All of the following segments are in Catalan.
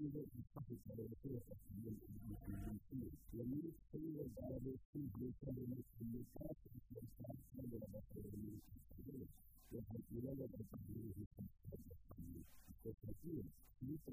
Io infatti sarei la prima faccia di essere una garanzia, la mia storia è stata più che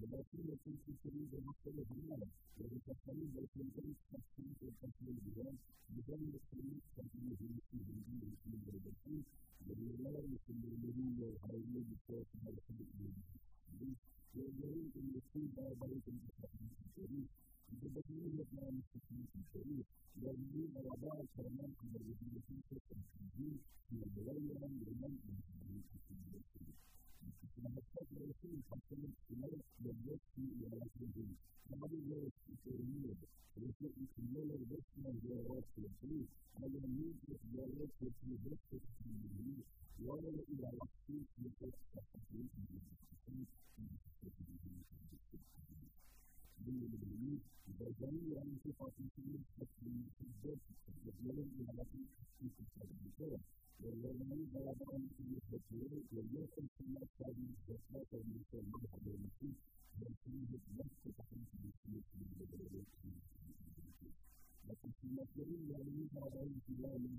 Zobaczymy, czym specjalizm tego znalazł. Żeby specjalizm związany z pracownicą specjalizowaną, jeżeli jest projektem specjalizacji w dziedzinie specjalizacji, żeby nie miało się nie mówiło, ale nie było to, co ma się wydarzyć. Więc jeżeli inwestycja bardzo many ways of opportunity to exist as a living reality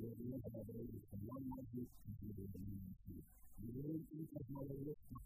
the other one, one like this, and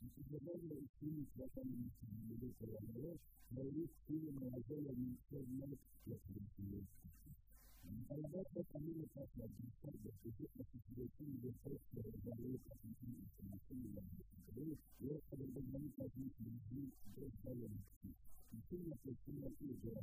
Интегрированная активность локальной медицинской РНР боевых фильмов на деле Министерства Российской Организация помимо факта администрации субъекта субъективной версии разговоров о функциональной информационной работе и разговоров о функциональной информационной работе. Информационная система служила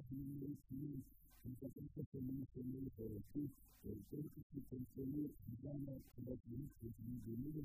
rapidamente isso, muitas vezes eu tenho um problema para ti, eu tenho que te conhecer, já na cidade de Rio de Janeiro,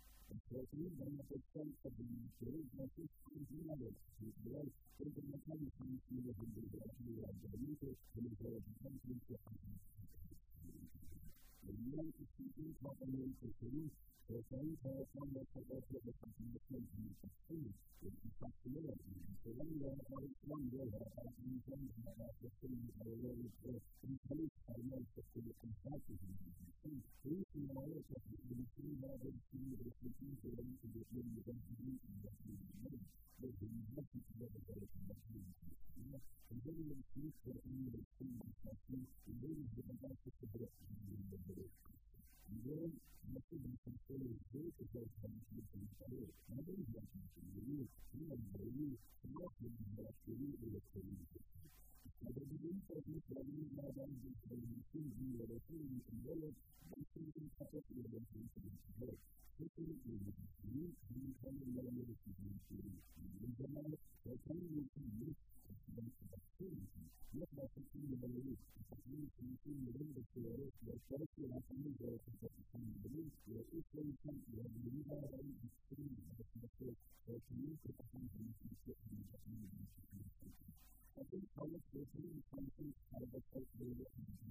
Brasil vem afetando estabilidade, mas tem continuidade. Israel tem começado a conhecer a realidade do Brasil, pelo qual a gente tem que União que se diz novamente por isso, é só em relação a essa proposta da Constituição de 2016, que está clara, que é uma das maiores bandeiras da Constituição de 2016, que é uma das maiores bandeiras da Constituição de 2016, Hallelujah. Thank you.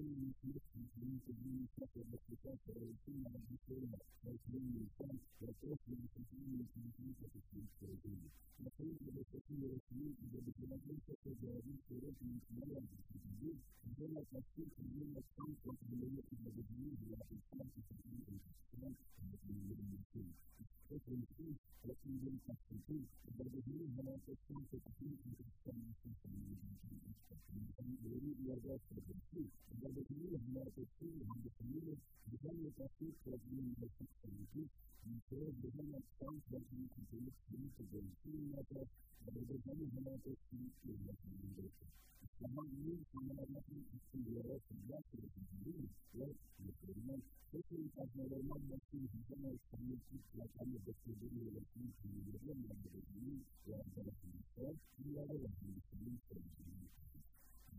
training conditions means that many couples are protected or females and females by training funds or forcing continues in the use of the food program. The food of the particular community that is not interested in the restoration of communities is used, and then as a food and then as consequence of the limitations of the community that is conscious of the community and the community. что произошло, очень много как причин, и даже не было совсем таких инфекционных компаний. Они говорили, я завтра пришли, и даже не было совсем объяснения, движение таких разменных инфекционных и второе движение осталось даже не контролировать, потому что зависит от организация лечения организации. Сама имеется на различности является завтра определение, связь, например, это и как на нормальном фильме, потому что мы чисто сами достижения различных движений, разделений, и организации, и организации, и организации.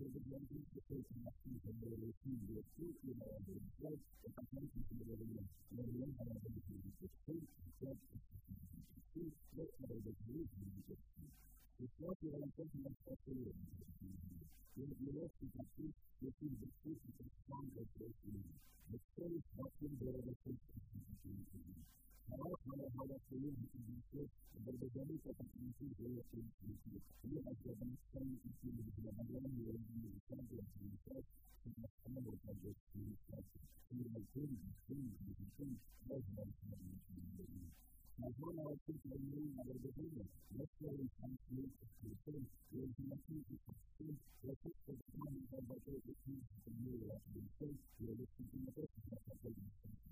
there's a one thing that person has to do when they refuse their truth, you know, and their place, and the person who is living in, and then one time they refuse their truth, and trust in the truth, that's how they believe in the truth. It's not the only thing that's not the only thing. When you look at the truth, you see the truth is a strong revelation. The truth is not the only thing that's not the only. trabajan las relaciones entre verdaderos capacidades de la ciencia y las organizaciones civiles de la mayor nivel de militancia de la ciudad y las cámaras de la ciudad y las fuerzas de la ciudad las relaciones civiles. Las buenas acciones de la verdadera, las cuales han sido expresadas y las imágenes de la ciudad, las fuerzas de la ciudad de la ciudad y las fuerzas de la ciudad de la ciudad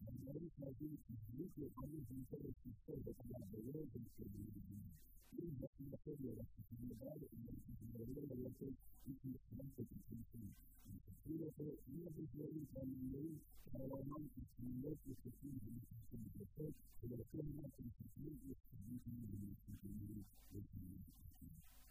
parents might be usually you have it and to see most of the things and.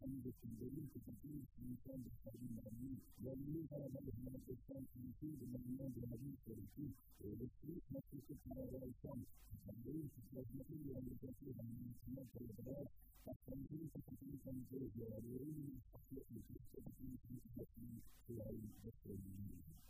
comme des filles de notre c'est une la main de de le vie. le vie, par la de la vie, lève et la nuit qui se lève, la vie, de la vie, lève, la nuit fille. Et le plus, la plus, c'est nuit qui se lève, la vie, lève, la nuit qui se lève, la nuit qui se lève, la nuit qui se lève, la nuit qui se lève, la nuit qui se lève, la nuit qui se lève, la nuit qui se lève, la nuit qui se lève, la nuit qui se lève, la nuit qui se lève, la nuit qui se lève, la nuit qui se lève, la nuit qui se lève, la nuit qui se lève, la nuit fille, c'est une fille, c'est une fille, c'est une fille, c'est une fille, c'est une fille, c'est une fille, c'est une fille, c'est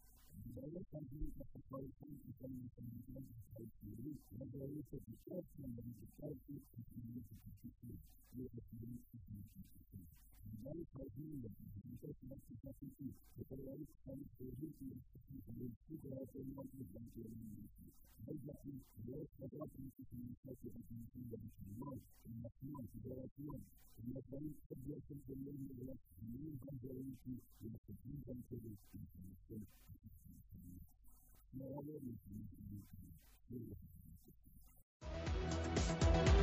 So other companies have the business space and release them. There is a short term and a short term continues to contribute the business continues to the short and short term. But there are always the business. They get the business and to be able to launch and not launch and go out to. And that's why it's subject the learning the new company to the new company the new company to the new. Thank you.